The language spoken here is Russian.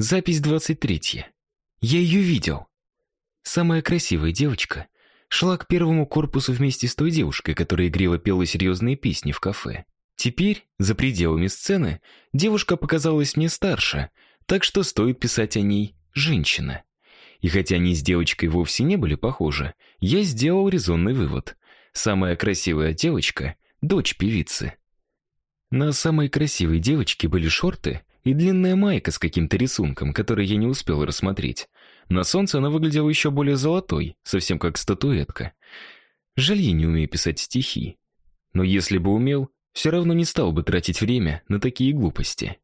Запись 23. Я ее видел. Самая красивая девочка шла к первому корпусу вместе с той девушкой, которая игриво пела серьезные песни в кафе. Теперь, за пределами сцены, девушка показалась мне старше, так что стоит писать о ней «женщина». И хотя они с девочкой вовсе не были похожи, я сделал резонный вывод. Самая красивая девочка — дочь певицы. На самой красивой девочке были шорты и длинная майка с каким-то рисунком, который я не успел рассмотреть. На солнце она выглядела еще более золотой, совсем как статуэтка. Жаль, я не умею писать стихи. Но если бы умел, все равно не стал бы тратить время на такие глупости.